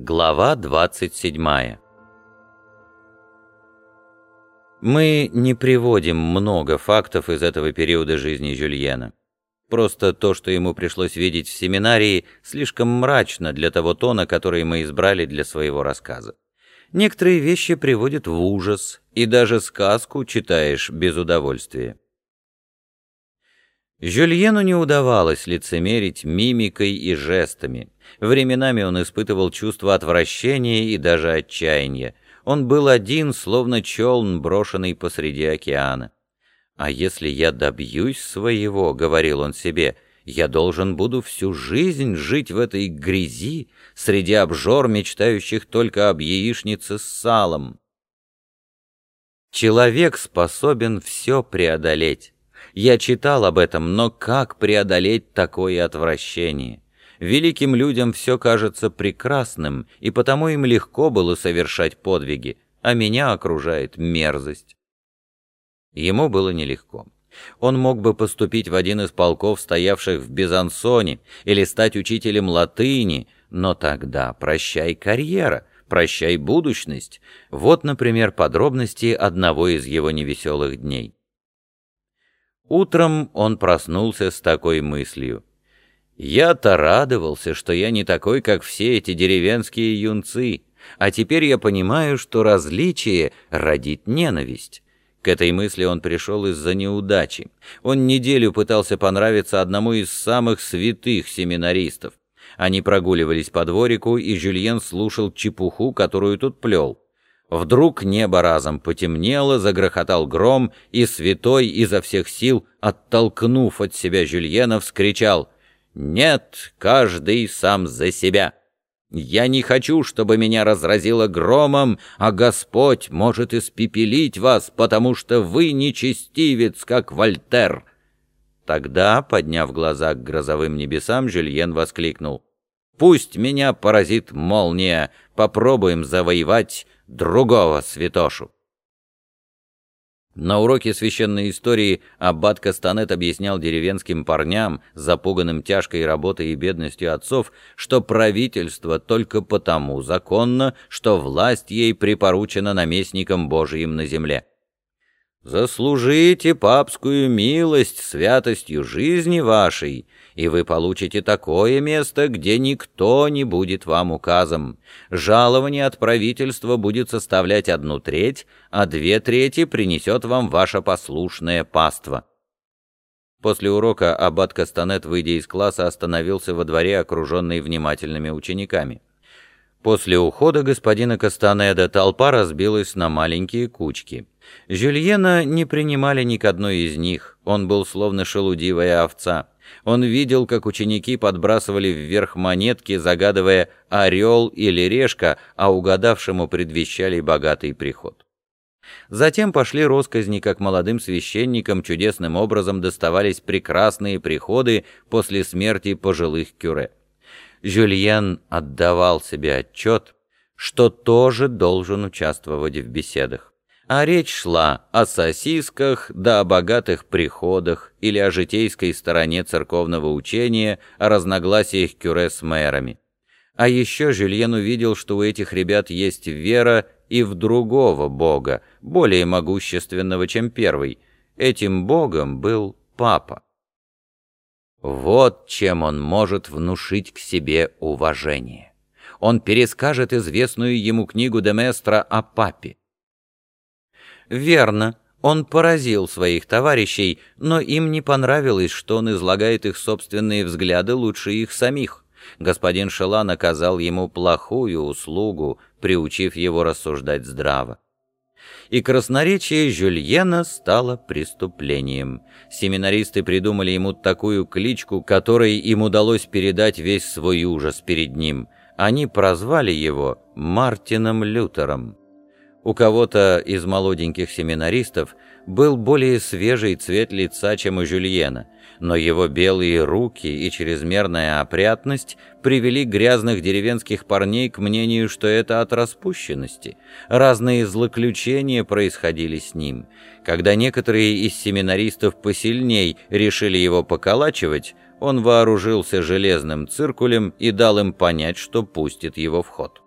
Глава 27 Мы не приводим много фактов из этого периода жизни Жюльена. Просто то, что ему пришлось видеть в семинарии, слишком мрачно для того тона, который мы избрали для своего рассказа. Некоторые вещи приводят в ужас, и даже сказку читаешь без удовольствия. Жюльену не удавалось лицемерить мимикой и жестами. Временами он испытывал чувство отвращения и даже отчаяния. Он был один, словно челн, брошенный посреди океана. «А если я добьюсь своего, — говорил он себе, — я должен буду всю жизнь жить в этой грязи, среди обжор, мечтающих только об яичнице с салом». Человек способен все преодолеть. Я читал об этом, но как преодолеть такое отвращение? Великим людям все кажется прекрасным, и потому им легко было совершать подвиги, а меня окружает мерзость. Ему было нелегко. Он мог бы поступить в один из полков, стоявших в Безансоне, или стать учителем латыни, но тогда прощай карьера, прощай будущность. Вот, например, подробности одного из его невеселых дней. Утром он проснулся с такой мыслью. «Я-то радовался, что я не такой, как все эти деревенские юнцы, а теперь я понимаю, что различие родит ненависть». К этой мысли он пришел из-за неудачи. Он неделю пытался понравиться одному из самых святых семинаристов. Они прогуливались по дворику, и Жюльен слушал чепуху, которую тут плел. Вдруг небо разом потемнело, загрохотал гром, и святой изо всех сил, оттолкнув от себя Жюльена, вскричал «Нет, каждый сам за себя! Я не хочу, чтобы меня разразило громом, а Господь может испепелить вас, потому что вы нечестивец, как Вольтер!» Тогда, подняв глаза к грозовым небесам, Жюльен воскликнул «Пусть меня поразит молния, попробуем завоевать другого святошу. На уроке священной истории аббат Кастанет объяснял деревенским парням, запуганным тяжкой работой и бедностью отцов, что правительство только потому законно, что власть ей припоручена наместником Божиим на земле. Заслужите папскую милость святостью жизни вашей, и вы получите такое место, где никто не будет вам указом. Жалование от правительства будет составлять одну треть, а две трети принесет вам ваше послушное паство». После урока аббат Кастанет, выйдя из класса, остановился во дворе, окруженный внимательными учениками. После ухода господина Кастанеда толпа разбилась на маленькие кучки. Жюльена не принимали ни к одной из них, он был словно шелудивая овца. Он видел, как ученики подбрасывали вверх монетки, загадывая «орел» или «решка», а угадавшему предвещали богатый приход. Затем пошли росказни, как молодым священникам чудесным образом доставались прекрасные приходы после смерти пожилых кюре. Жюльен отдавал себе отчет, что тоже должен участвовать в беседах. А речь шла о сосисках да о богатых приходах или о житейской стороне церковного учения, о разногласиях кюре с мэрами. А еще Жюльен увидел, что у этих ребят есть вера и в другого бога, более могущественного, чем первый. Этим богом был папа. Вот чем он может внушить к себе уважение. Он перескажет известную ему книгу Деместра о папе. Верно, он поразил своих товарищей, но им не понравилось, что он излагает их собственные взгляды лучше их самих. Господин Шелан оказал ему плохую услугу, приучив его рассуждать здраво и красноречие Жюльена стало преступлением. Семинаристы придумали ему такую кличку, которой им удалось передать весь свой ужас перед ним. Они прозвали его Мартином Лютером. У кого-то из молоденьких семинаристов был более свежий цвет лица, чем у Жюльена, но его белые руки и чрезмерная опрятность привели грязных деревенских парней к мнению, что это от распущенности. Разные злоключения происходили с ним. Когда некоторые из семинаристов посильней решили его поколачивать, он вооружился железным циркулем и дал им понять, что пустит его в ход.